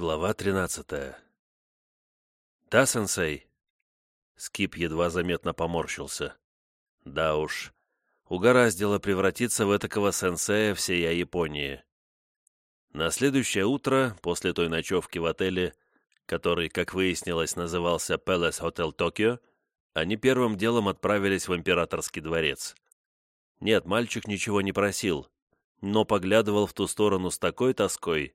Глава тринадцатая. «Да, сенсей?» Скип едва заметно поморщился. «Да уж, угораздило превратиться в этакого сенсея всея Японии». На следующее утро, после той ночевки в отеле, который, как выяснилось, назывался Palace Hotel Tokyo, они первым делом отправились в императорский дворец. Нет, мальчик ничего не просил, но поглядывал в ту сторону с такой тоской,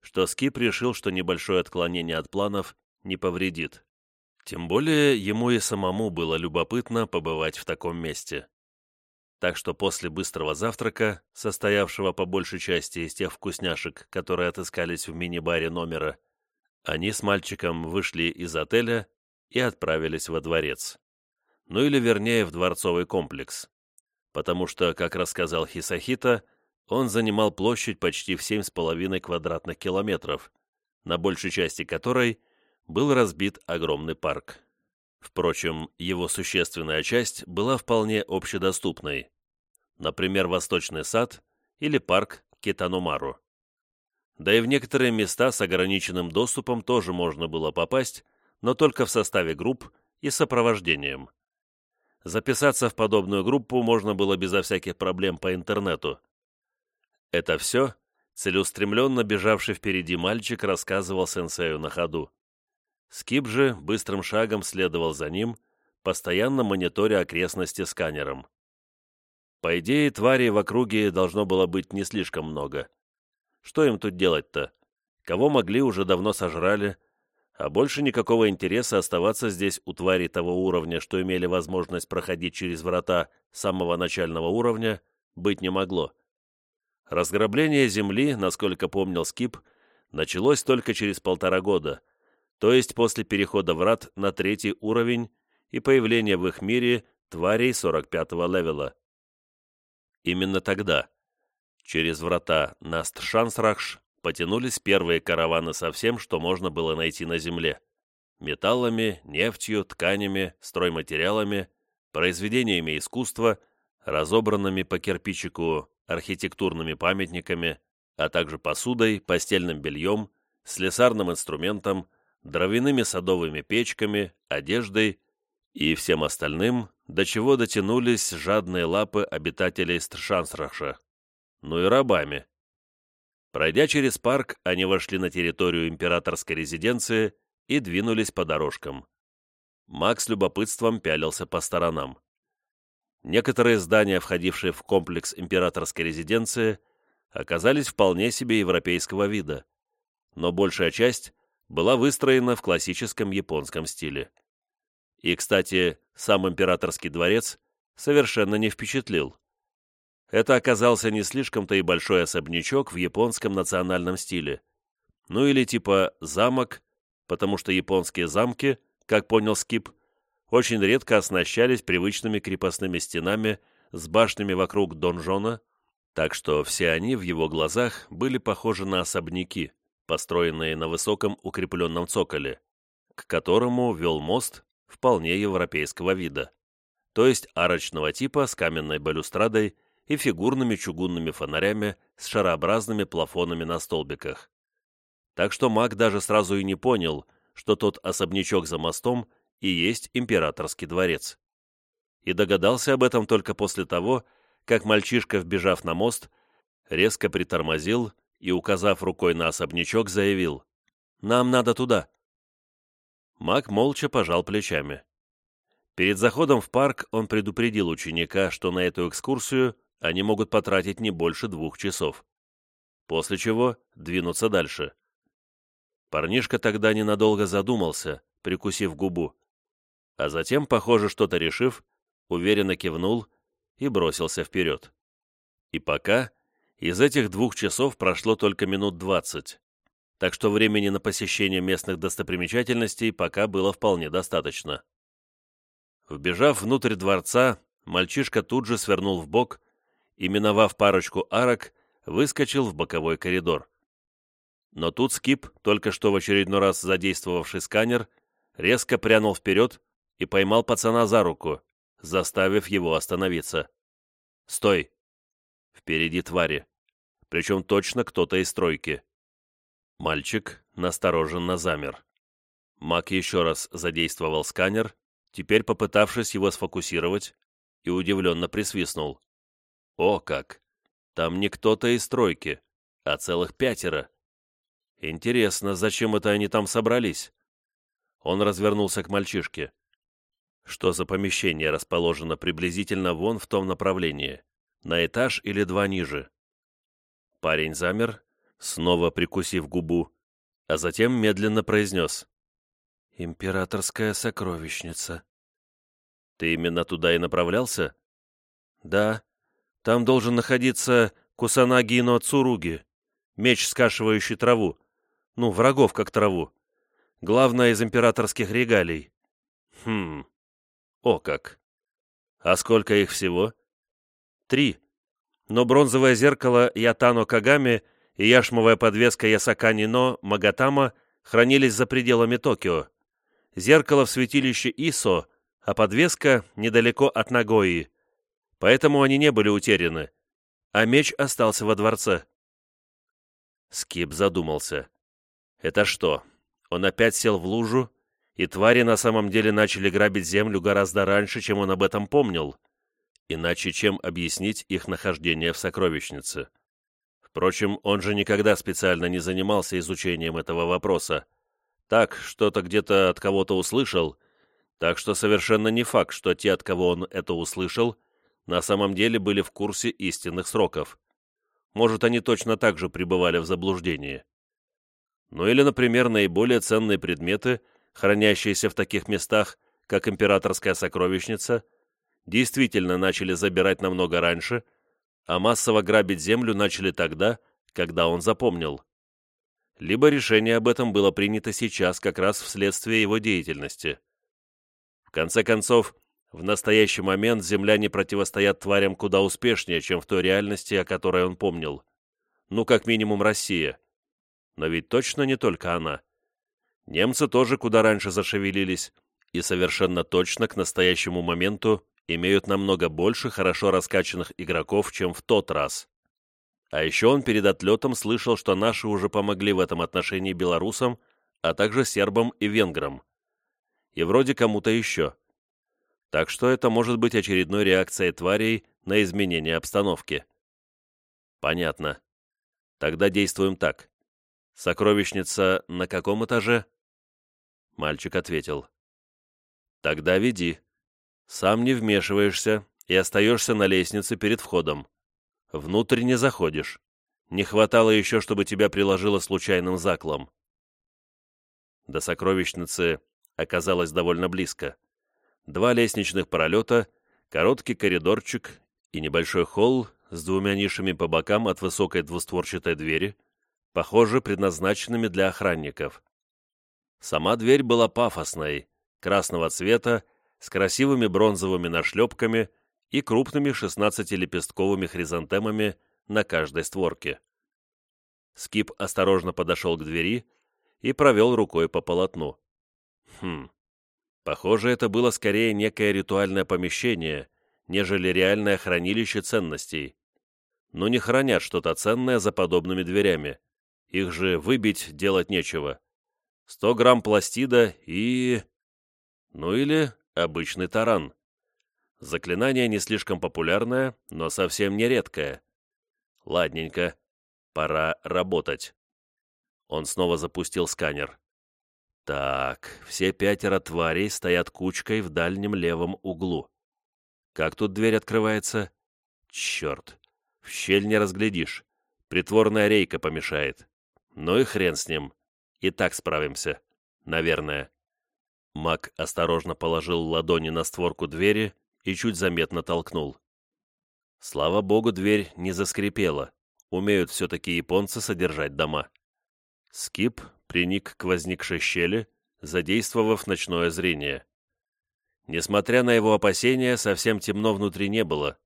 что Скип решил, что небольшое отклонение от планов не повредит. Тем более ему и самому было любопытно побывать в таком месте. Так что после быстрого завтрака, состоявшего по большей части из тех вкусняшек, которые отыскались в мини-баре номера, они с мальчиком вышли из отеля и отправились во дворец. Ну или вернее в дворцовый комплекс. Потому что, как рассказал Хисахита, он занимал площадь почти в 7,5 квадратных километров, на большей части которой был разбит огромный парк. Впрочем, его существенная часть была вполне общедоступной. Например, Восточный сад или парк Китанумару. Да и в некоторые места с ограниченным доступом тоже можно было попасть, но только в составе групп и сопровождением. Записаться в подобную группу можно было безо всяких проблем по интернету. Это все целеустремленно бежавший впереди мальчик рассказывал сенсею на ходу. Скип же быстрым шагом следовал за ним, постоянно мониторя окрестности сканером. По идее, тварей в округе должно было быть не слишком много. Что им тут делать-то? Кого могли, уже давно сожрали, а больше никакого интереса оставаться здесь у тварей того уровня, что имели возможность проходить через врата самого начального уровня, быть не могло. Разграбление земли, насколько помнил Скип, началось только через полтора года, то есть после перехода врат на третий уровень и появления в их мире тварей 45-го левела. Именно тогда, через врата Наст-Шансрахш, потянулись первые караваны со всем, что можно было найти на земле. Металлами, нефтью, тканями, стройматериалами, произведениями искусства, разобранными по кирпичику архитектурными памятниками, а также посудой, постельным бельем, слесарным инструментом, дровяными садовыми печками, одеждой и всем остальным, до чего дотянулись жадные лапы обитателей Стршансраша, ну и рабами. Пройдя через парк, они вошли на территорию императорской резиденции и двинулись по дорожкам. Макс любопытством пялился по сторонам. Некоторые здания, входившие в комплекс императорской резиденции, оказались вполне себе европейского вида, но большая часть была выстроена в классическом японском стиле. И, кстати, сам императорский дворец совершенно не впечатлил. Это оказался не слишком-то и большой особнячок в японском национальном стиле. Ну или типа замок, потому что японские замки, как понял Скип, очень редко оснащались привычными крепостными стенами с башнями вокруг донжона, так что все они в его глазах были похожи на особняки, построенные на высоком укрепленном цоколе, к которому вел мост вполне европейского вида, то есть арочного типа с каменной балюстрадой и фигурными чугунными фонарями с шарообразными плафонами на столбиках. Так что маг даже сразу и не понял, что тот особнячок за мостом и есть императорский дворец. И догадался об этом только после того, как мальчишка, вбежав на мост, резко притормозил и, указав рукой на особнячок, заявил «Нам надо туда». Маг молча пожал плечами. Перед заходом в парк он предупредил ученика, что на эту экскурсию они могут потратить не больше двух часов. После чего двинуться дальше. Парнишка тогда ненадолго задумался, прикусив губу а затем, похоже, что-то решив, уверенно кивнул и бросился вперед. И пока из этих двух часов прошло только минут двадцать, так что времени на посещение местных достопримечательностей пока было вполне достаточно. Вбежав внутрь дворца, мальчишка тут же свернул в бок и, миновав парочку арок, выскочил в боковой коридор. Но тут Скип, только что в очередной раз задействовавший сканер, резко прянул вперед и поймал пацана за руку, заставив его остановиться. «Стой!» Впереди твари. Причем точно кто-то из стройки. Мальчик настороженно замер. Мак еще раз задействовал сканер, теперь попытавшись его сфокусировать, и удивленно присвистнул. «О как! Там не кто-то из тройки, а целых пятеро. Интересно, зачем это они там собрались?» Он развернулся к мальчишке. «Что за помещение расположено приблизительно вон в том направлении? На этаж или два ниже?» Парень замер, снова прикусив губу, а затем медленно произнес. «Императорская сокровищница». «Ты именно туда и направлялся?» «Да. Там должен находиться Кусанагино Цуруги, меч, скашивающий траву. Ну, врагов как траву. Главное из императорских регалий». «Хм. О как. А сколько их всего?» «Три. Но бронзовое зеркало Ятано Кагами — и яшмовая подвеска Ясакани Но Магатама хранились за пределами Токио. Зеркало в святилище Исо, а подвеска недалеко от Нагои. Поэтому они не были утеряны, а меч остался во дворце. Скип задумался. Это что, он опять сел в лужу, и твари на самом деле начали грабить землю гораздо раньше, чем он об этом помнил? Иначе чем объяснить их нахождение в сокровищнице? Впрочем, он же никогда специально не занимался изучением этого вопроса. Так, что-то где-то от кого-то услышал, так что совершенно не факт, что те, от кого он это услышал, на самом деле были в курсе истинных сроков. Может, они точно так же пребывали в заблуждении. Ну или, например, наиболее ценные предметы, хранящиеся в таких местах, как императорская сокровищница, действительно начали забирать намного раньше – а массово грабить землю начали тогда, когда он запомнил. Либо решение об этом было принято сейчас как раз вследствие его деятельности. В конце концов, в настоящий момент земляне противостоят тварям куда успешнее, чем в той реальности, о которой он помнил. Ну, как минимум, Россия. Но ведь точно не только она. Немцы тоже куда раньше зашевелились, и совершенно точно к настоящему моменту имеют намного больше хорошо раскачанных игроков, чем в тот раз. А еще он перед отлетом слышал, что наши уже помогли в этом отношении белорусам, а также сербам и венграм. И вроде кому-то еще. Так что это может быть очередной реакцией тварей на изменение обстановки. Понятно. Тогда действуем так. Сокровищница на каком этаже? Мальчик ответил. Тогда веди. Сам не вмешиваешься и остаешься на лестнице перед входом. Внутрь не заходишь. Не хватало еще, чтобы тебя приложило случайным заклом. До сокровищницы оказалось довольно близко. Два лестничных пролета, короткий коридорчик и небольшой холл с двумя нишами по бокам от высокой двустворчатой двери, похоже, предназначенными для охранников. Сама дверь была пафосной, красного цвета с красивыми бронзовыми нашлепками и крупными 16-лепестковыми хризантемами на каждой створке. Скип осторожно подошел к двери и провел рукой по полотну. Хм, похоже, это было скорее некое ритуальное помещение, нежели реальное хранилище ценностей. Но не хранят что-то ценное за подобными дверями. Их же выбить делать нечего. Сто грамм пластида и... Ну или обычный таран. Заклинание не слишком популярное, но совсем не редкое. Ладненько, пора работать. Он снова запустил сканер. Так, все пятеро тварей стоят кучкой в дальнем левом углу. Как тут дверь открывается? Черт, в щель не разглядишь. Притворная рейка помешает. Ну и хрен с ним. И так справимся. Наверное. Мак осторожно положил ладони на створку двери и чуть заметно толкнул. Слава богу, дверь не заскрипела. Умеют все-таки японцы содержать дома. Скип приник к возникшей щели, задействовав ночное зрение. Несмотря на его опасения, совсем темно внутри не было,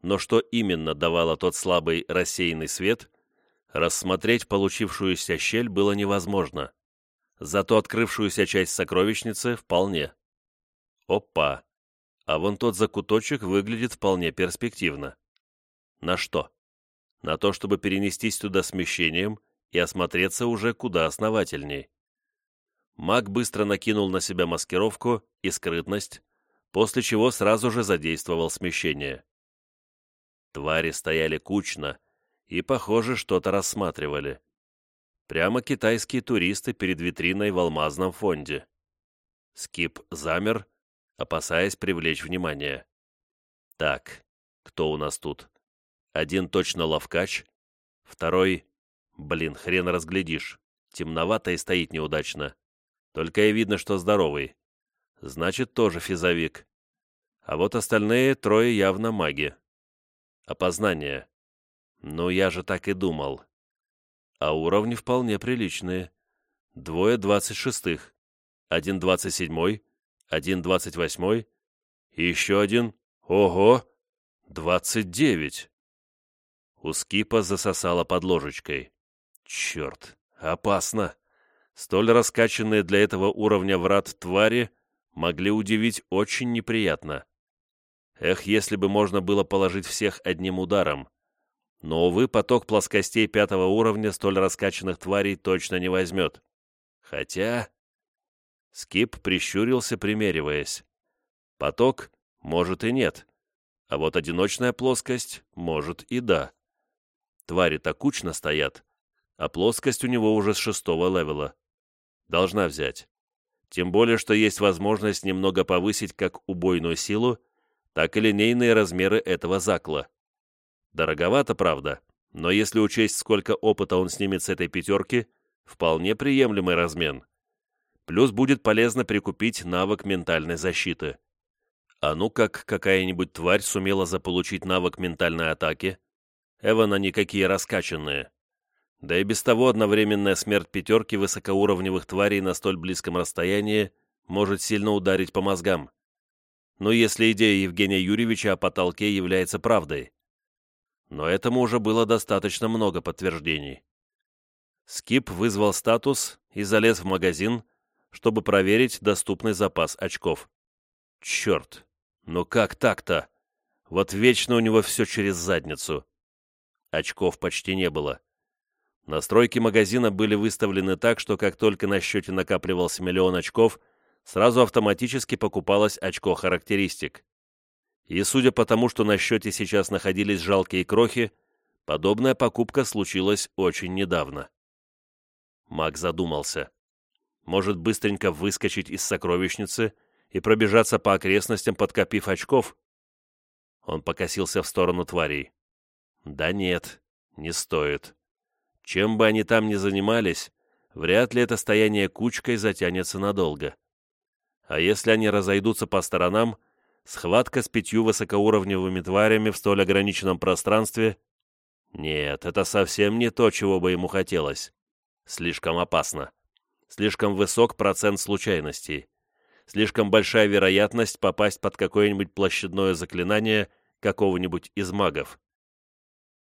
но что именно давало тот слабый рассеянный свет, рассмотреть получившуюся щель было невозможно. Зато открывшуюся часть сокровищницы вполне. Опа! А вон тот закуточек выглядит вполне перспективно. На что? На то, чтобы перенестись туда смещением и осмотреться уже куда основательней. Маг быстро накинул на себя маскировку и скрытность, после чего сразу же задействовал смещение. Твари стояли кучно и, похоже, что-то рассматривали. Прямо китайские туристы перед витриной в алмазном фонде. Скип замер, опасаясь привлечь внимание. Так, кто у нас тут? Один точно ловкач, второй... Блин, хрен разглядишь. Темновато и стоит неудачно. Только и видно, что здоровый. Значит, тоже физовик. А вот остальные трое явно маги. Опознание. Ну, я же так и думал. А уровни вполне приличные. Двое двадцать шестых, один двадцать седьмой, один двадцать восьмой и еще один... Ого! Двадцать девять! У скипа засосало под ложечкой. Черт, опасно! Столь раскачанные для этого уровня врат твари могли удивить очень неприятно. Эх, если бы можно было положить всех одним ударом. Но, увы, поток плоскостей пятого уровня столь раскачанных тварей точно не возьмет. Хотя... Скип прищурился, примериваясь. Поток, может, и нет. А вот одиночная плоскость, может, и да. Твари так кучно стоят, а плоскость у него уже с шестого левела. Должна взять. Тем более, что есть возможность немного повысить как убойную силу, так и линейные размеры этого закла. Дороговато, правда, но если учесть, сколько опыта он снимет с этой пятерки, вполне приемлемый размен. Плюс будет полезно прикупить навык ментальной защиты. А ну как какая-нибудь тварь сумела заполучить навык ментальной атаки? Эвана никакие раскачанные. Да и без того одновременная смерть пятерки высокоуровневых тварей на столь близком расстоянии может сильно ударить по мозгам. Но если идея Евгения Юрьевича о потолке является правдой. Но этому уже было достаточно много подтверждений. Скип вызвал статус и залез в магазин, чтобы проверить доступный запас очков. Черт, ну как так-то? Вот вечно у него все через задницу. Очков почти не было. Настройки магазина были выставлены так, что как только на счете накапливался миллион очков, сразу автоматически покупалось очко характеристик. И судя по тому, что на счете сейчас находились жалкие крохи, подобная покупка случилась очень недавно. Маг задумался. Может быстренько выскочить из сокровищницы и пробежаться по окрестностям, подкопив очков? Он покосился в сторону тварей. Да нет, не стоит. Чем бы они там ни занимались, вряд ли это стояние кучкой затянется надолго. А если они разойдутся по сторонам, схватка с пятью высокоуровневыми тварями в столь ограниченном пространстве... Нет, это совсем не то, чего бы ему хотелось. Слишком опасно. Слишком высок процент случайностей. Слишком большая вероятность попасть под какое-нибудь площадное заклинание какого-нибудь из магов.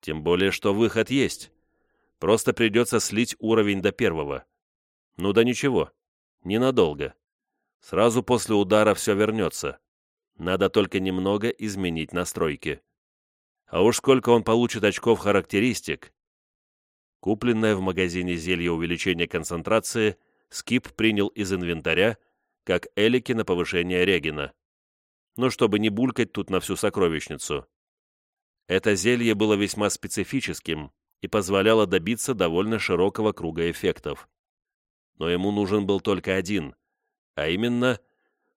Тем более, что выход есть. Просто придется слить уровень до первого. Ну да ничего, ненадолго. Сразу после удара все вернется. Надо только немного изменить настройки. А уж сколько он получит очков характеристик. Купленное в магазине зелье увеличения концентрации Скип принял из инвентаря, как элики на повышение Регина. Ну, чтобы не булькать тут на всю сокровищницу. Это зелье было весьма специфическим, и позволяло добиться довольно широкого круга эффектов. Но ему нужен был только один, а именно,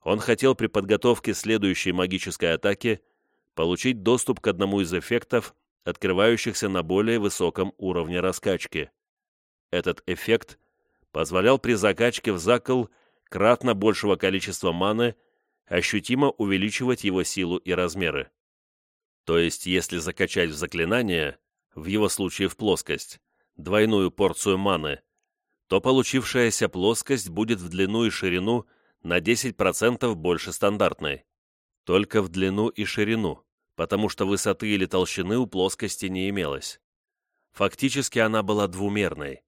он хотел при подготовке следующей магической атаки получить доступ к одному из эффектов, открывающихся на более высоком уровне раскачки. Этот эффект позволял при закачке в закол кратно большего количества маны ощутимо увеличивать его силу и размеры. То есть, если закачать в заклинание, в его случае в плоскость, двойную порцию маны, то получившаяся плоскость будет в длину и ширину на 10% больше стандартной. Только в длину и ширину, потому что высоты или толщины у плоскости не имелось. Фактически она была двумерной.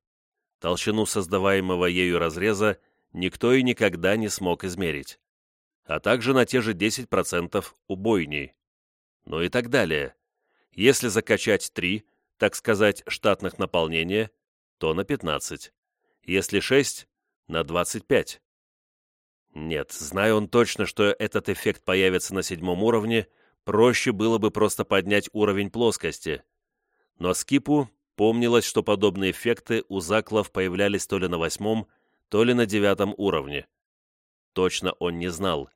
Толщину создаваемого ею разреза никто и никогда не смог измерить. А также на те же 10% убойней. Ну и так далее. Если закачать 3, так сказать, штатных наполнения, то на 15. Если 6, на 25. Нет, зная он точно, что этот эффект появится на седьмом уровне, проще было бы просто поднять уровень плоскости. Но Скипу помнилось, что подобные эффекты у заклов появлялись то ли на восьмом, то ли на девятом уровне. Точно он не знал.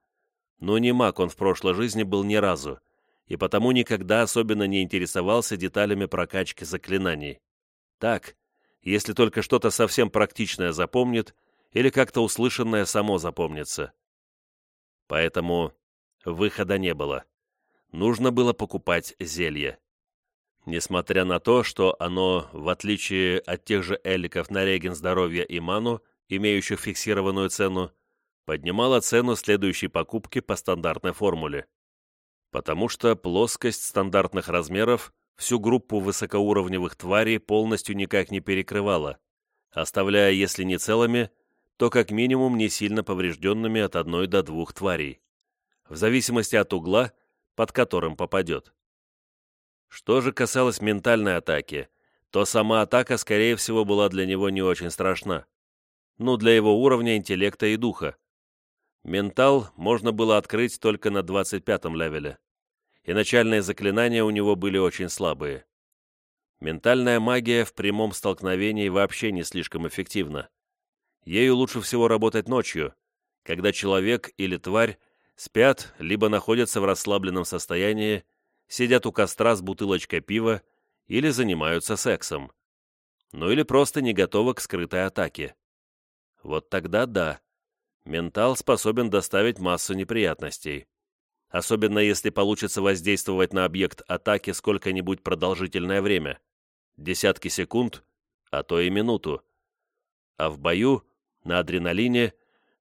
Но не маг он в прошлой жизни был ни разу, и потому никогда особенно не интересовался деталями прокачки заклинаний. Так, если только что-то совсем практичное запомнит, или как-то услышанное само запомнится. Поэтому выхода не было. Нужно было покупать зелье. Несмотря на то, что оно, в отличие от тех же эликов на реген здоровья и ману, имеющих фиксированную цену, поднимало цену следующей покупки по стандартной формуле. Потому что плоскость стандартных размеров всю группу высокоуровневых тварей полностью никак не перекрывала, оставляя, если не целыми, то как минимум не сильно поврежденными от одной до двух тварей, в зависимости от угла, под которым попадет. Что же касалось ментальной атаки, то сама атака, скорее всего, была для него не очень страшна. Ну, для его уровня интеллекта и духа. Ментал можно было открыть только на 25-м левеле, и начальные заклинания у него были очень слабые. Ментальная магия в прямом столкновении вообще не слишком эффективна. Ею лучше всего работать ночью, когда человек или тварь спят, либо находятся в расслабленном состоянии, сидят у костра с бутылочкой пива или занимаются сексом. Ну или просто не готовы к скрытой атаке. Вот тогда да, ментал способен доставить массу неприятностей. Особенно если получится воздействовать на объект атаки сколько-нибудь продолжительное время. Десятки секунд, а то и минуту. А в бою на адреналине,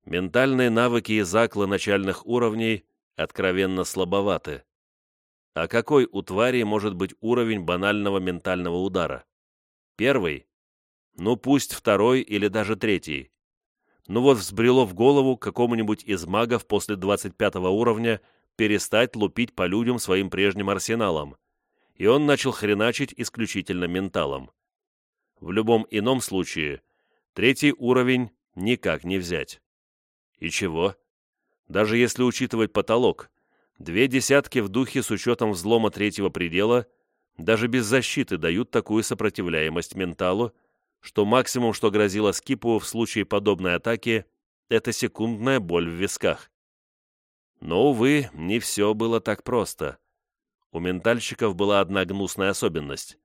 ментальные навыки и заклы начальных уровней откровенно слабоваты. А какой у твари может быть уровень банального ментального удара? Первый? Ну пусть второй или даже третий. Ну вот взбрело в голову какому-нибудь из магов после 25 уровня перестать лупить по людям своим прежним арсеналом, и он начал хреначить исключительно менталом. В любом ином случае, третий уровень никак не взять. И чего? Даже если учитывать потолок, две десятки в духе с учетом взлома третьего предела даже без защиты дают такую сопротивляемость менталу, что максимум, что грозило Скипу в случае подобной атаки, это секундная боль в висках. Но, увы, не все было так просто. У ментальщиков была одна гнусная особенность.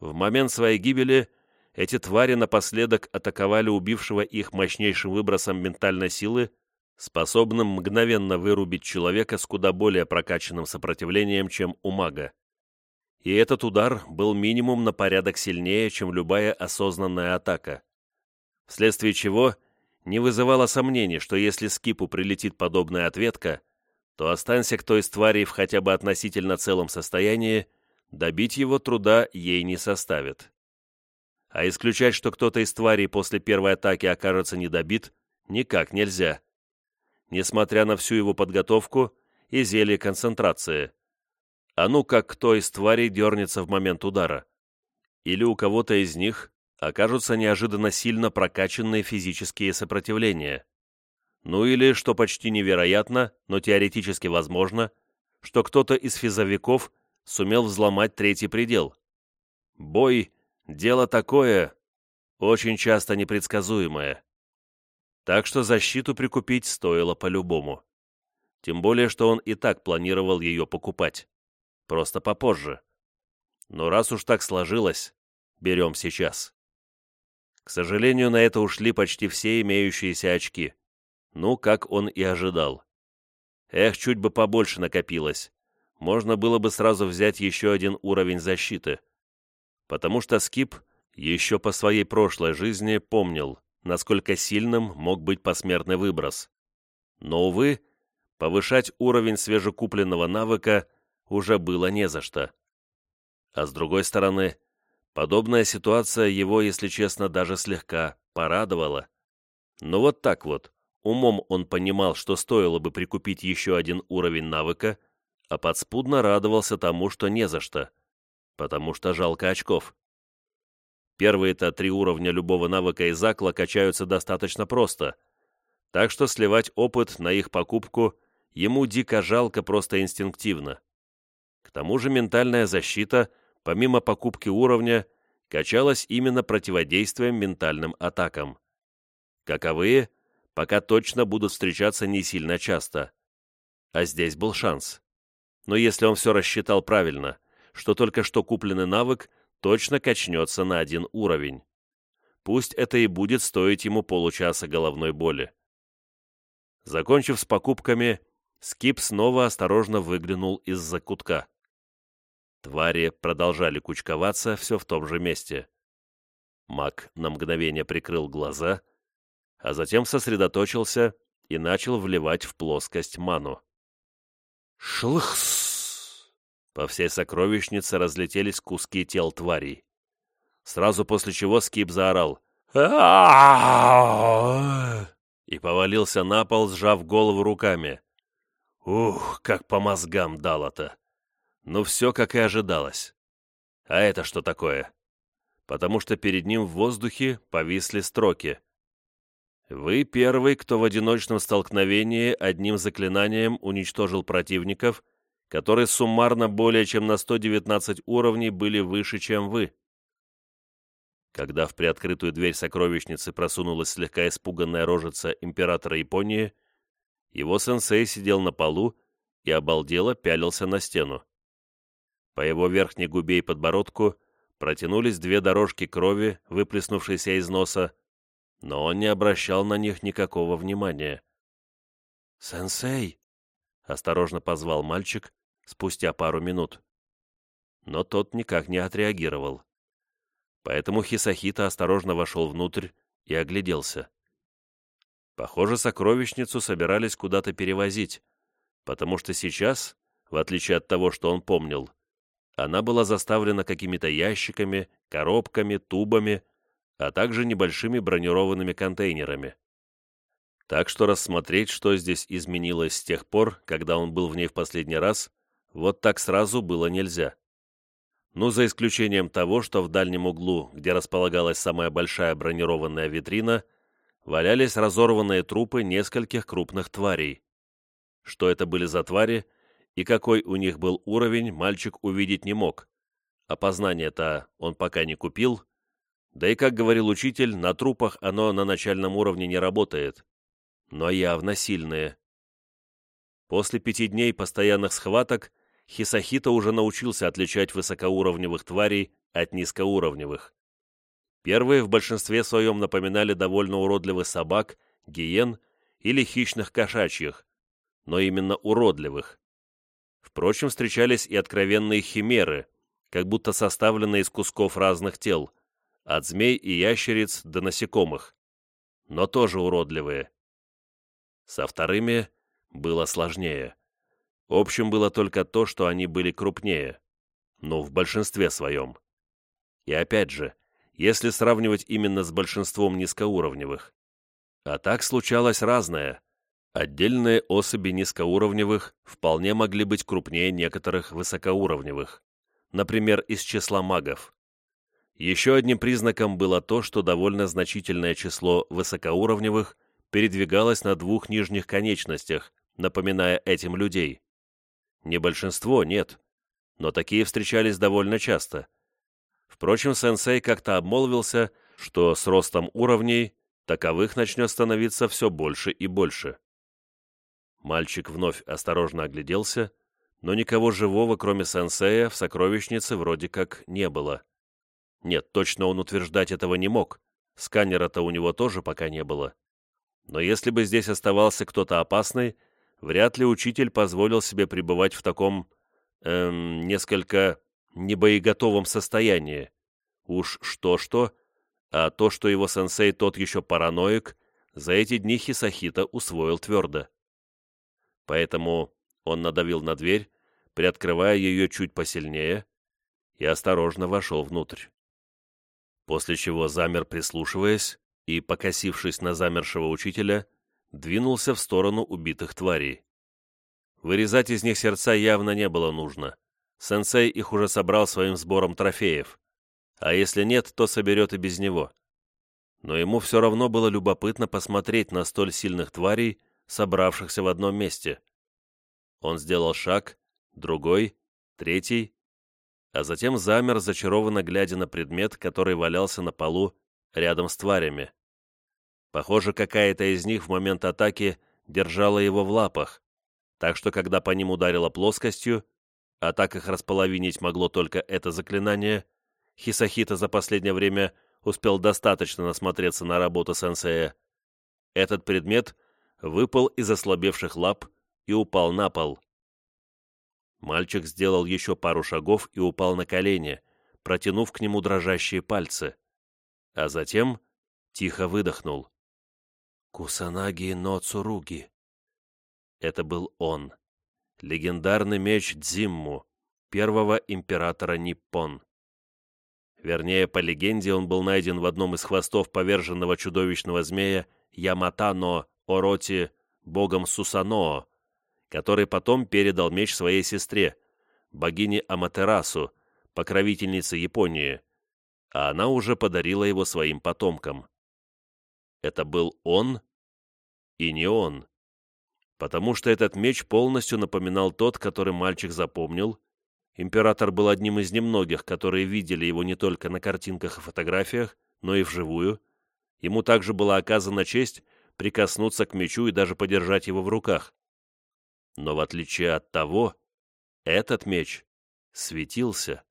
В момент своей гибели – эти твари напоследок атаковали убившего их мощнейшим выбросом ментальной силы, способным мгновенно вырубить человека с куда более прокачанным сопротивлением, чем у мага. И этот удар был минимум на порядок сильнее, чем любая осознанная атака. Вследствие чего не вызывало сомнений, что если скипу прилетит подобная ответка, то останься кто из тварей в хотя бы относительно целом состоянии, добить его труда ей не составит а исключать, что кто-то из тварей после первой атаки окажется недобит, никак нельзя. Несмотря на всю его подготовку и зелье концентрации. А ну как кто из тварей дернется в момент удара. Или у кого-то из них окажутся неожиданно сильно прокачанные физические сопротивления. Ну или, что почти невероятно, но теоретически возможно, что кто-то из физовиков сумел взломать третий предел. Бой Дело такое, очень часто непредсказуемое. Так что защиту прикупить стоило по-любому. Тем более, что он и так планировал ее покупать. Просто попозже. Но раз уж так сложилось, берем сейчас. К сожалению, на это ушли почти все имеющиеся очки. Ну, как он и ожидал. Эх, чуть бы побольше накопилось. Можно было бы сразу взять еще один уровень защиты потому что Скип еще по своей прошлой жизни помнил, насколько сильным мог быть посмертный выброс. Но, увы, повышать уровень свежекупленного навыка уже было не за что. А с другой стороны, подобная ситуация его, если честно, даже слегка порадовала. Но вот так вот, умом он понимал, что стоило бы прикупить еще один уровень навыка, а подспудно радовался тому, что не за что — потому что жалко очков. Первые-то три уровня любого навыка из акла качаются достаточно просто, так что сливать опыт на их покупку ему дико жалко просто инстинктивно. К тому же ментальная защита, помимо покупки уровня, качалась именно противодействием ментальным атакам. Каковые, пока точно будут встречаться не сильно часто. А здесь был шанс. Но если он все рассчитал правильно, что только что купленный навык точно качнется на один уровень. Пусть это и будет стоить ему получаса головной боли. Закончив с покупками, Скип снова осторожно выглянул из-за кутка. Твари продолжали кучковаться все в том же месте. Маг на мгновение прикрыл глаза, а затем сосредоточился и начал вливать в плоскость ману. Шлхс! По всей сокровищнице разлетелись куски тел тварей. Сразу после чего Скип заорал и повалился на пол, сжав голову руками. Ух, как по мозгам дало-то! Ну, все, как и ожидалось. А это что такое? Потому что перед ним в воздухе повисли строки. Вы первый, кто в одиночном столкновении одним заклинанием уничтожил противников, которые суммарно более чем на 119 уровней были выше, чем вы. Когда в приоткрытую дверь сокровищницы просунулась слегка испуганная рожица императора Японии, его сенсей сидел на полу и обалдело пялился на стену. По его верхней губе и подбородку протянулись две дорожки крови, выплеснувшейся из носа, но он не обращал на них никакого внимания. «Сенсей!» — осторожно позвал мальчик спустя пару минут. Но тот никак не отреагировал. Поэтому Хисахита осторожно вошел внутрь и огляделся. Похоже, сокровищницу собирались куда-то перевозить, потому что сейчас, в отличие от того, что он помнил, она была заставлена какими-то ящиками, коробками, тубами, а также небольшими бронированными контейнерами. Так что рассмотреть, что здесь изменилось с тех пор, когда он был в ней в последний раз, вот так сразу было нельзя. Ну, за исключением того, что в дальнем углу, где располагалась самая большая бронированная витрина, валялись разорванные трупы нескольких крупных тварей. Что это были за твари и какой у них был уровень, мальчик увидеть не мог. Опознание-то он пока не купил, да и, как говорил учитель, на трупах оно на начальном уровне не работает, но явно сильные. После пяти дней постоянных схваток Хисахита уже научился отличать высокоуровневых тварей от низкоуровневых. Первые в большинстве своем напоминали довольно уродливых собак, гиен или хищных кошачьих, но именно уродливых. Впрочем, встречались и откровенные химеры, как будто составленные из кусков разных тел, от змей и ящериц до насекомых, но тоже уродливые. Со вторыми было сложнее. Общим было только то, что они были крупнее, но в большинстве своем. И опять же, если сравнивать именно с большинством низкоуровневых. А так случалось разное. Отдельные особи низкоуровневых вполне могли быть крупнее некоторых высокоуровневых, например, из числа магов. Еще одним признаком было то, что довольно значительное число высокоуровневых передвигалось на двух нижних конечностях, напоминая этим людей. Не большинство, нет, но такие встречались довольно часто. Впрочем, сенсей как-то обмолвился, что с ростом уровней таковых начнет становиться все больше и больше. Мальчик вновь осторожно огляделся, но никого живого, кроме сенсея, в сокровищнице вроде как не было. Нет, точно он утверждать этого не мог, сканера-то у него тоже пока не было. Но если бы здесь оставался кто-то опасный, вряд ли учитель позволил себе пребывать в таком, эм, несколько небоеготовом состоянии. Уж что-что, а то, что его сенсей тот еще параноик, за эти дни Хисахита усвоил твердо. Поэтому он надавил на дверь, приоткрывая ее чуть посильнее, и осторожно вошел внутрь. После чего замер, прислушиваясь, и, покосившись на замершего учителя, двинулся в сторону убитых тварей. Вырезать из них сердца явно не было нужно. Сенсей их уже собрал своим сбором трофеев. а если нет, то соберет и без него. Но ему все равно было любопытно посмотреть на столь сильных тварей, собравшихся в одном месте. Он сделал шаг, другой, третий, а затем замер, зачарованно глядя на предмет, который валялся на полу рядом с тварями. Похоже, какая-то из них в момент атаки держала его в лапах, так что когда по ним ударило плоскостью, а так их располовинить могло только это заклинание, Хисахита за последнее время успел достаточно насмотреться на работу сенсея. Этот предмет выпал из ослабевших лап и упал на пол. Мальчик сделал еще пару шагов и упал на колени, протянув к нему дрожащие пальцы. А затем тихо выдохнул. «Кусанаги но Цуруги». Это был он. Легендарный меч Дзимму, первого императора Ниппон. Вернее, по легенде, он был найден в одном из хвостов поверженного чудовищного змея Яматано Ороти богом Сусаноо, который потом передал меч своей сестре, богине Аматерасу, покровительнице Японии, а она уже подарила его своим потомкам. Это был он и не он, потому что этот меч полностью напоминал тот, который мальчик запомнил, Император был одним из немногих, которые видели его не только на картинках и фотографиях, но и вживую. Ему также была оказана честь прикоснуться к мечу и даже подержать его в руках. Но в отличие от того, этот меч светился.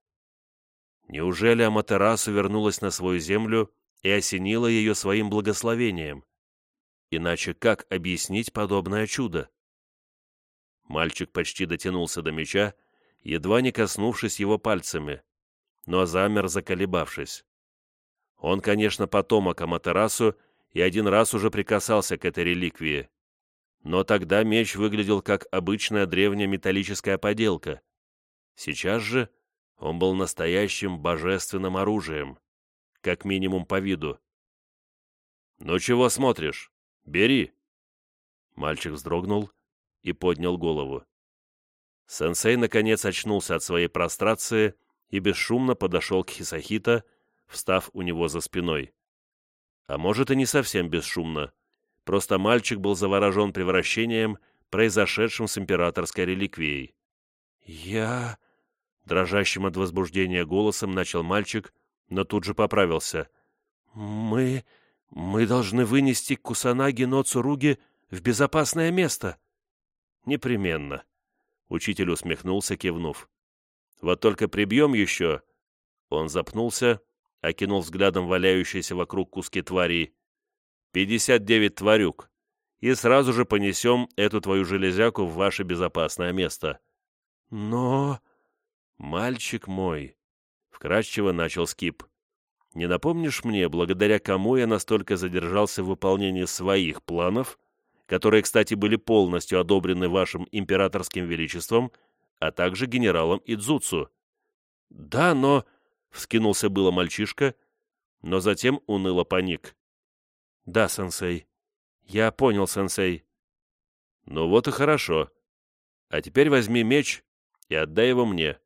Неужели Аматерасу вернулась на свою землю и осенила ее своим благословением? Иначе как объяснить подобное чудо? Мальчик почти дотянулся до меча, едва не коснувшись его пальцами, но замер, заколебавшись. Он, конечно, потомок Аматерасу и один раз уже прикасался к этой реликвии. Но тогда меч выглядел как обычная древняя металлическая поделка. Сейчас же он был настоящим божественным оружием, как минимум по виду. «Ну чего смотришь? Бери!» Мальчик вздрогнул и поднял голову. Сенсей наконец очнулся от своей прострации и бесшумно подошел к Хисахита, встав у него за спиной. А может и не совсем бесшумно. Просто мальчик был заворожен превращением, произошедшим с императорской реликвией. «Я...» — дрожащим от возбуждения голосом начал мальчик, но тут же поправился. «Мы... мы должны вынести Кусанаги Ноцуруги в безопасное место». «Непременно», Учитель усмехнулся, кивнув. «Вот только прибьем еще!» Он запнулся, окинул взглядом валяющиеся вокруг куски тварей. «Пятьдесят девять тварюк, и сразу же понесем эту твою железяку в ваше безопасное место». «Но...» «Мальчик мой», — вкратчиво начал Скип, — «не напомнишь мне, благодаря кому я настолько задержался в выполнении своих планов которые, кстати, были полностью одобрены вашим императорским величеством, а также генералом Идзуцу. «Да, но...» — вскинулся было мальчишка, но затем уныло паник. «Да, сенсей. Я понял, сенсей». «Ну вот и хорошо. А теперь возьми меч и отдай его мне».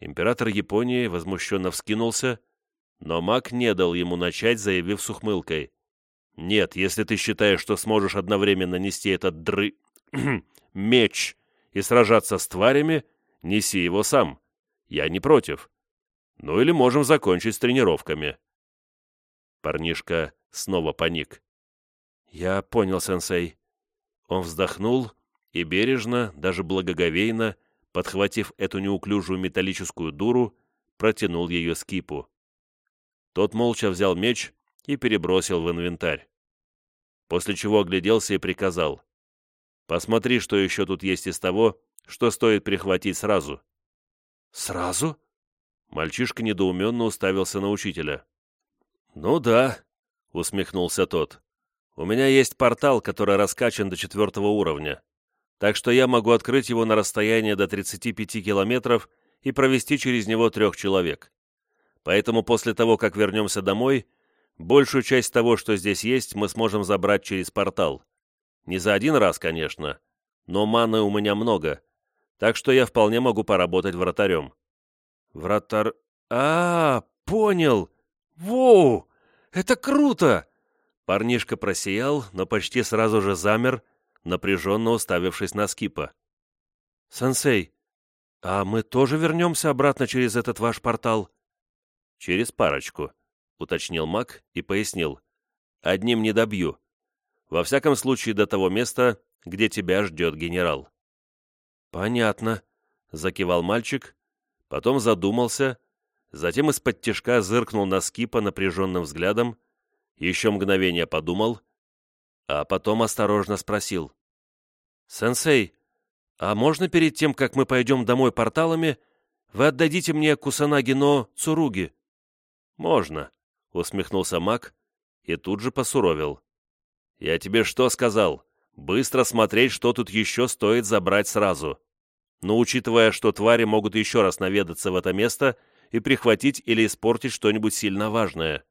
Император Японии возмущенно вскинулся, но маг не дал ему начать, заявив с ухмылкой. Нет, если ты считаешь, что сможешь одновременно нести этот дры... меч и сражаться с тварями, неси его сам. Я не против. Ну или можем закончить с тренировками. Парнишка снова паник. Я понял, сенсей. Он вздохнул и бережно, даже благоговейно, подхватив эту неуклюжую металлическую дуру, протянул ее скипу. Тот молча взял меч и перебросил в инвентарь. После чего огляделся и приказал. «Посмотри, что еще тут есть из того, что стоит прихватить сразу». «Сразу?» Мальчишка недоуменно уставился на учителя. «Ну да», — усмехнулся тот. «У меня есть портал, который раскачан до четвертого уровня, так что я могу открыть его на расстояние до 35 километров и провести через него трех человек. Поэтому после того, как вернемся домой, Большую часть того, что здесь есть, мы сможем забрать через портал. Не за один раз, конечно, но маны у меня много, так что я вполне могу поработать вратарем». «Вратар... а, Понял! Воу! Это круто!» Парнишка просиял, но почти сразу же замер, напряженно уставившись на Скипа. «Сенсей, а мы тоже вернемся обратно через этот ваш портал?» «Через парочку», — уточнил маг и пояснил. «Одним не добью. Во всяком случае, до того места, где тебя ждет генерал». «Понятно», — закивал мальчик, потом задумался, затем из-под тишка зыркнул на Скипа напряженным взглядом, еще мгновение подумал, а потом осторожно спросил. «Сенсей, а можно перед тем, как мы пойдем домой порталами, вы отдадите мне Кусанагино Цуруги?» «Можно», — усмехнулся маг и тут же посуровил. «Я тебе что сказал? Быстро смотреть, что тут еще стоит забрать сразу. Но учитывая, что твари могут еще раз наведаться в это место и прихватить или испортить что-нибудь сильно важное».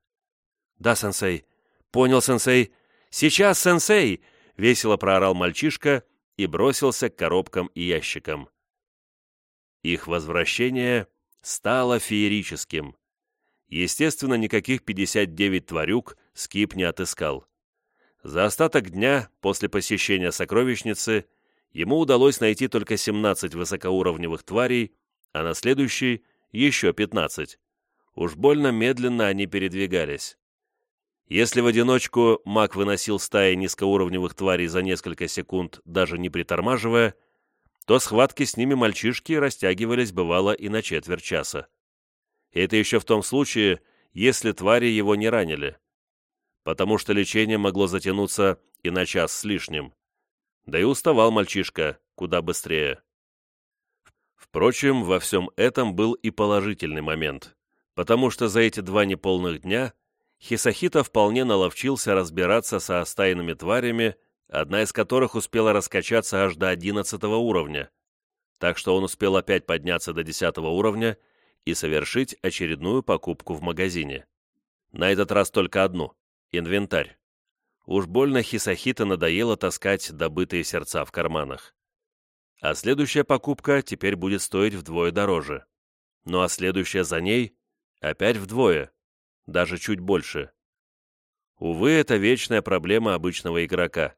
«Да, сенсей. Понял, сенсей. Сейчас, сенсей!» — весело проорал мальчишка и бросился к коробкам и ящикам. Их возвращение стало феерическим. Естественно, никаких 59 тварюк Скип не отыскал. За остаток дня после посещения сокровищницы ему удалось найти только 17 высокоуровневых тварей, а на следующий еще 15. Уж больно медленно они передвигались. Если в одиночку маг выносил стаи низкоуровневых тварей за несколько секунд, даже не притормаживая, то схватки с ними мальчишки растягивались бывало и на четверть часа. Это еще в том случае, если твари его не ранили. Потому что лечение могло затянуться и на час с лишним. Да и уставал мальчишка куда быстрее. Впрочем, во всем этом был и положительный момент, потому что за эти два неполных дня Хисахита вполне наловчился разбираться со стайными тварями, одна из которых успела раскачаться аж до одиннадцатого уровня, так что он успел опять подняться до десятого уровня и совершить очередную покупку в магазине. На этот раз только одну – инвентарь. Уж больно Хисахита надоело таскать добытые сердца в карманах. А следующая покупка теперь будет стоить вдвое дороже. Ну а следующая за ней – опять вдвое, даже чуть больше. Увы, это вечная проблема обычного игрока.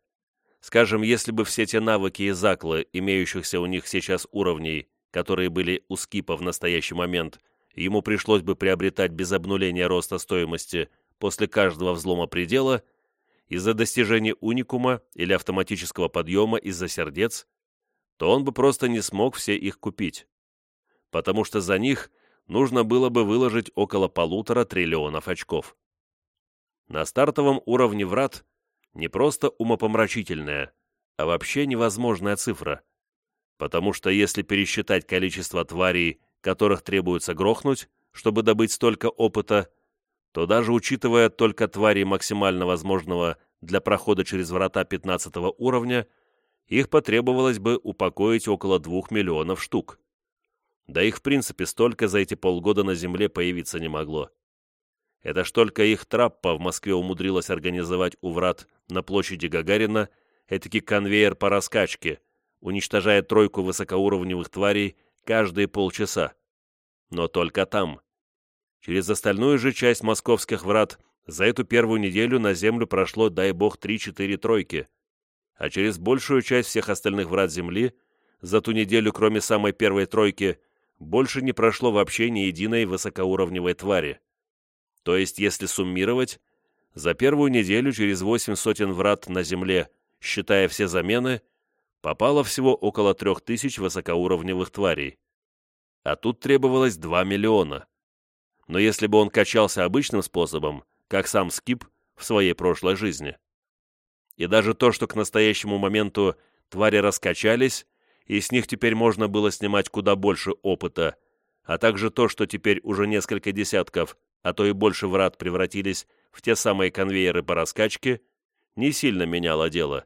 Скажем, если бы все те навыки и заклы, имеющихся у них сейчас уровней, которые были у скипа в настоящий момент, ему пришлось бы приобретать без обнуления роста стоимости после каждого взлома предела, из-за достижения уникума или автоматического подъема из-за сердец, то он бы просто не смог все их купить. Потому что за них нужно было бы выложить около полутора триллионов очков. На стартовом уровне врат не просто умопомрачительная, а вообще невозможная цифра – потому что если пересчитать количество тварей, которых требуется грохнуть, чтобы добыть столько опыта, то даже учитывая только твари максимально возможного для прохода через врата 15 уровня, их потребовалось бы упокоить около 2 миллионов штук. Да их в принципе столько за эти полгода на Земле появиться не могло. Это ж только их траппа в Москве умудрилась организовать у врат на площади Гагарина этакий конвейер по раскачке – уничтожая тройку высокоуровневых тварей каждые полчаса. Но только там. Через остальную же часть московских врат за эту первую неделю на Землю прошло, дай бог, 3-4 тройки. А через большую часть всех остальных врат Земли за ту неделю, кроме самой первой тройки, больше не прошло вообще ни единой высокоуровневой твари. То есть, если суммировать, за первую неделю через восемь сотен врат на Земле, считая все замены, попало всего около трех тысяч высокоуровневых тварей. А тут требовалось 2 миллиона. Но если бы он качался обычным способом, как сам Скип в своей прошлой жизни. И даже то, что к настоящему моменту твари раскачались, и с них теперь можно было снимать куда больше опыта, а также то, что теперь уже несколько десятков, а то и больше врат превратились в те самые конвейеры по раскачке, не сильно меняло дело.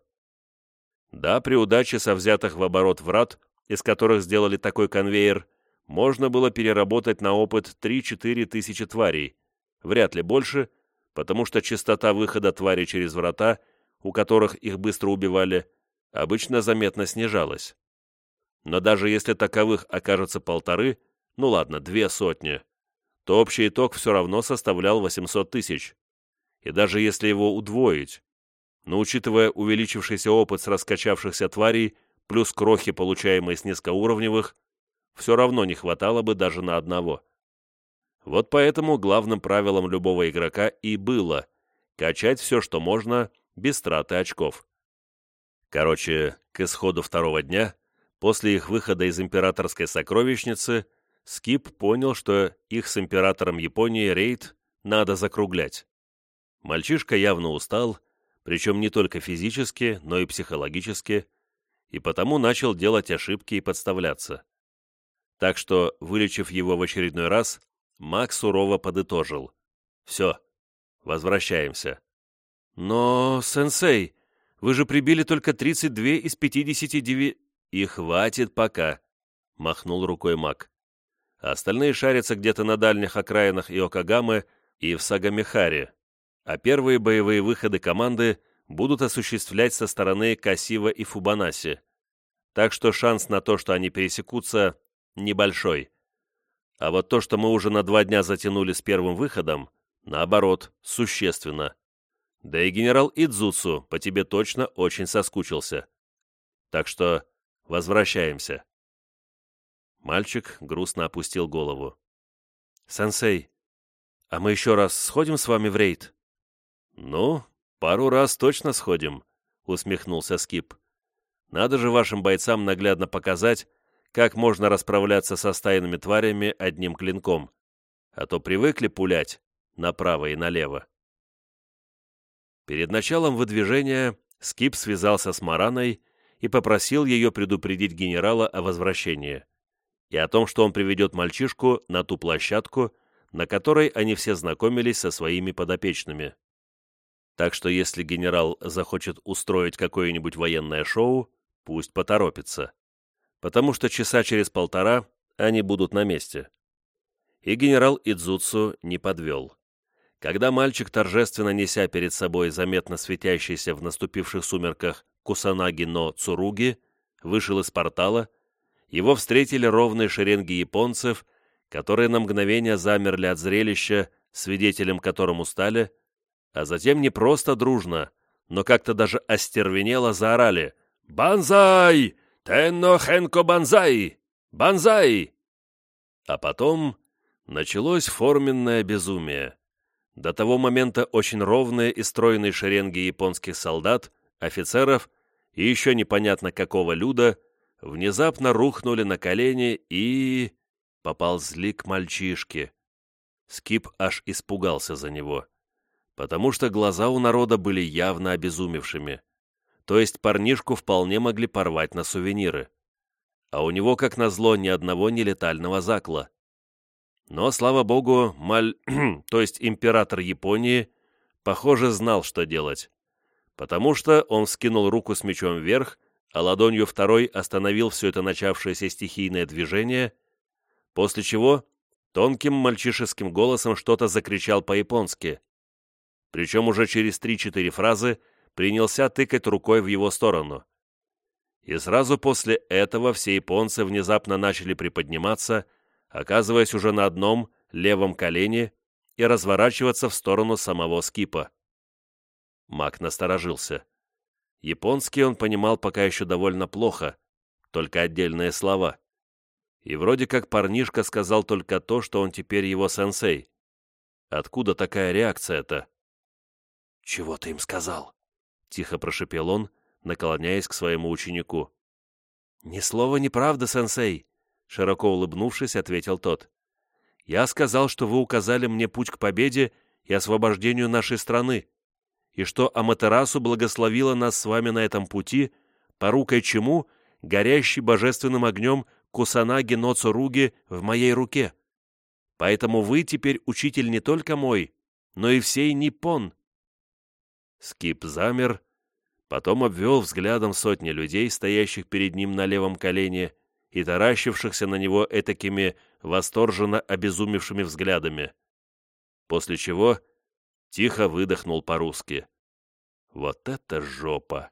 Да, при удаче со взятых в оборот врат, из которых сделали такой конвейер, можно было переработать на опыт 3-4 тысячи тварей, вряд ли больше, потому что частота выхода тварей через врата, у которых их быстро убивали, обычно заметно снижалась. Но даже если таковых окажется полторы, ну ладно, две сотни, то общий итог все равно составлял 800 тысяч. И даже если его удвоить, но учитывая увеличившийся опыт с раскачавшихся тварей, плюс крохи, получаемые с низкоуровневых, все равно не хватало бы даже на одного. Вот поэтому главным правилом любого игрока и было качать все, что можно, без траты очков. Короче, к исходу второго дня, после их выхода из императорской сокровищницы, Скип понял, что их с императором Японии рейд надо закруглять. Мальчишка явно устал, причем не только физически, но и психологически, и потому начал делать ошибки и подставляться. Так что, вылечив его в очередной раз, Макс сурово подытожил. «Все, возвращаемся». «Но, сенсей, вы же прибили только 32 из 59...» «И хватит пока», — махнул рукой Мак. Остальные шарятся где-то на дальних окраинах Иокагамы и в Сагамихаре, а первые боевые выходы команды будут осуществлять со стороны Касива и Фубанаси. Так что шанс на то, что они пересекутся, небольшой. А вот то, что мы уже на два дня затянули с первым выходом, наоборот, существенно. Да и генерал Идзуцу по тебе точно очень соскучился. Так что возвращаемся. Мальчик грустно опустил голову. «Сенсей, а мы еще раз сходим с вами в рейд?» «Ну, пару раз точно сходим», — усмехнулся Скип. «Надо же вашим бойцам наглядно показать, как можно расправляться со стайными тварями одним клинком, а то привыкли пулять направо и налево». Перед началом выдвижения Скип связался с Мараной и попросил ее предупредить генерала о возвращении и о том, что он приведет мальчишку на ту площадку, на которой они все знакомились со своими подопечными. Так что если генерал захочет устроить какое-нибудь военное шоу, пусть поторопится. Потому что часа через полтора они будут на месте. И генерал Идзуцу не подвел. Когда мальчик, торжественно неся перед собой заметно светящийся в наступивших сумерках Кусанаги но Цуруги, вышел из портала, его встретили ровные шеренги японцев, которые на мгновение замерли от зрелища, свидетелем которому стали, а затем не просто дружно, но как-то даже остервенело заорали «Банзай! Тенно Хенко Банзай! Банзай!» А потом началось форменное безумие. До того момента очень ровные и стройные шеренги японских солдат, офицеров и еще непонятно какого люда внезапно рухнули на колени и... поползли к мальчишке. Скип аж испугался за него потому что глаза у народа были явно обезумевшими. То есть парнишку вполне могли порвать на сувениры. А у него, как назло, ни одного нелетального закла. Но, слава богу, Маль... то есть император Японии, похоже, знал, что делать. Потому что он скинул руку с мечом вверх, а ладонью второй остановил все это начавшееся стихийное движение, после чего тонким мальчишеским голосом что-то закричал по-японски — причем уже через три-четыре фразы принялся тыкать рукой в его сторону. И сразу после этого все японцы внезапно начали приподниматься, оказываясь уже на одном левом колене и разворачиваться в сторону самого скипа. Мак насторожился. Японский он понимал пока еще довольно плохо, только отдельные слова. И вроде как парнишка сказал только то, что он теперь его сенсей. Откуда такая реакция-то? «Чего ты им сказал?» — тихо прошепел он, наклоняясь к своему ученику. «Ни слова не правда, сенсей!» — широко улыбнувшись, ответил тот. «Я сказал, что вы указали мне путь к победе и освобождению нашей страны, и что Аматерасу благословила нас с вами на этом пути, порукой чему горящий божественным огнем Кусанаги Ноцуруги в моей руке. Поэтому вы теперь учитель не только мой, но и всей Ниппон». Скип замер, потом обвел взглядом сотни людей, стоящих перед ним на левом колене и таращившихся на него этакими восторженно обезумевшими взглядами. После чего тихо выдохнул по-русски. «Вот это жопа!»